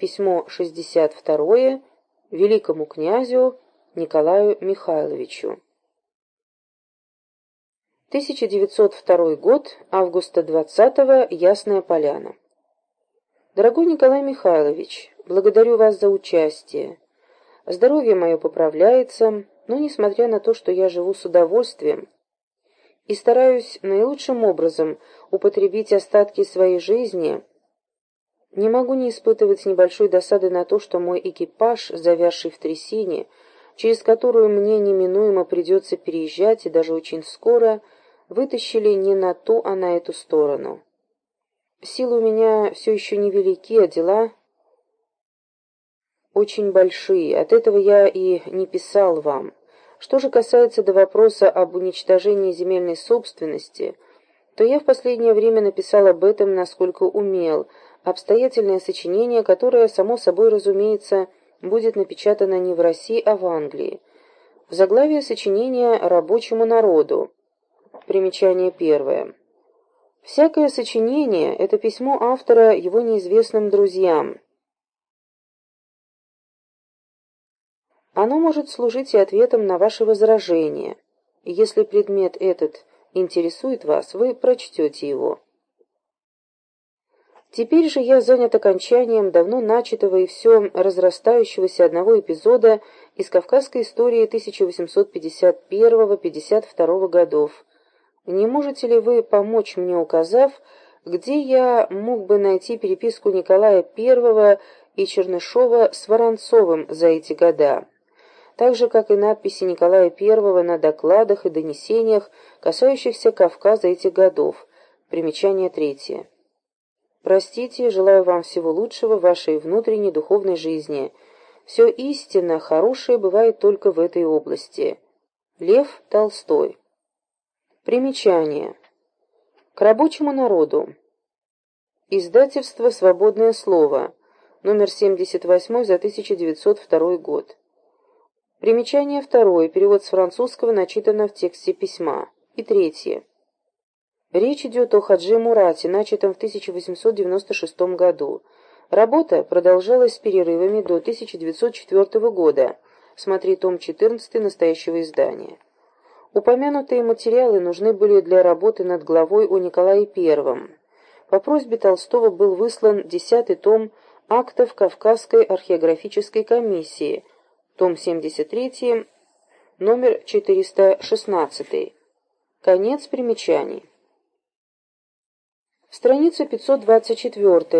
Письмо 62 великому князю Николаю Михайловичу. 1902 год, августа 20-го, Ясная Поляна. Дорогой Николай Михайлович, благодарю вас за участие. Здоровье мое поправляется, но, несмотря на то, что я живу с удовольствием и стараюсь наилучшим образом употребить остатки своей жизни, не могу не испытывать небольшой досады на то, что мой экипаж, завязший в трясине, через которую мне неминуемо придется переезжать и даже очень скоро, вытащили не на ту, а на эту сторону. Силы у меня все еще невелики, а дела очень большие, от этого я и не писал вам. Что же касается до вопроса об уничтожении земельной собственности, то я в последнее время написал об этом, насколько умел, обстоятельное сочинение, которое, само собой разумеется, будет напечатано не в России, а в Англии. В заглавие сочинения «Рабочему народу». Примечание первое. Всякое сочинение – это письмо автора его неизвестным друзьям. Оно может служить и ответом на ваши возражения. Если предмет этот интересует вас, вы прочтете его. Теперь же я занят окончанием давно начатого и все разрастающегося одного эпизода из кавказской истории 1851-52 годов. Не можете ли вы помочь мне, указав, где я мог бы найти переписку Николая I и Чернышова с Воронцовым за эти года? так же, как и надписи Николая I на докладах и донесениях, касающихся Кавказа этих годов. Примечание третье. Простите, желаю вам всего лучшего в вашей внутренней духовной жизни. Все истинно хорошее бывает только в этой области. Лев Толстой. Примечание. К рабочему народу. Издательство «Свободное слово», номер 78 за 1902 год. Примечание второе. Перевод с французского начитано в тексте письма. И третье. Речь идет о Хаджи Мурате, начатом в 1896 году. Работа продолжалась с перерывами до 1904 года. Смотри том 14 настоящего издания. Упомянутые материалы нужны были для работы над главой о Николае I. По просьбе Толстого был выслан десятый том актов Кавказской археографической комиссии – том 73, номер 416. Конец примечаний. Страница 524.